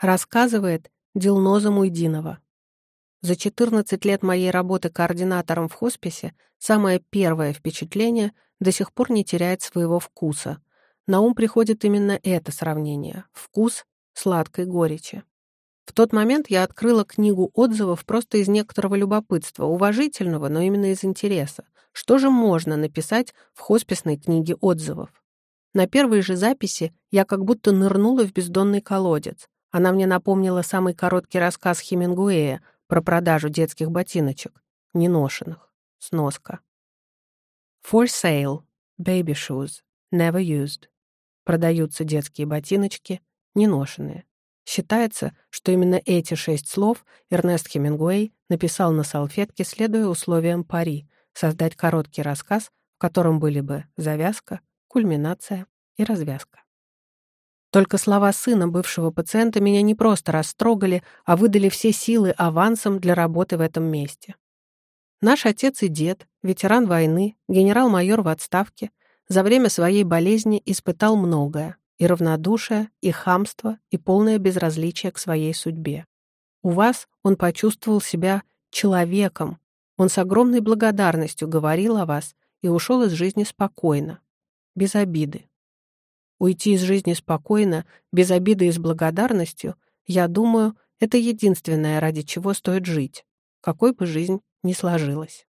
Рассказывает Дилноза Муйдинова. За 14 лет моей работы координатором в хосписе самое первое впечатление до сих пор не теряет своего вкуса. На ум приходит именно это сравнение — вкус сладкой горечи. В тот момент я открыла книгу отзывов просто из некоторого любопытства, уважительного, но именно из интереса. Что же можно написать в хосписной книге отзывов? На первой же записи я как будто нырнула в бездонный колодец. Она мне напомнила самый короткий рассказ Хемингуэя про продажу детских ботиночек, неношенных. Сноска. For sale. Baby shoes. Never used. Продаются детские ботиночки, неношенные. Считается, что именно эти шесть слов Эрнест Хемингуэй написал на салфетке, следуя условиям пари, создать короткий рассказ, в котором были бы завязка, кульминация и развязка. Только слова сына бывшего пациента меня не просто растрогали, а выдали все силы авансом для работы в этом месте. Наш отец и дед, ветеран войны, генерал-майор в отставке, за время своей болезни испытал многое, и равнодушие, и хамство, и полное безразличие к своей судьбе. У вас он почувствовал себя человеком, он с огромной благодарностью говорил о вас и ушел из жизни спокойно, без обиды. Уйти из жизни спокойно, без обиды и с благодарностью, я думаю, это единственное, ради чего стоит жить, какой бы жизнь ни сложилась.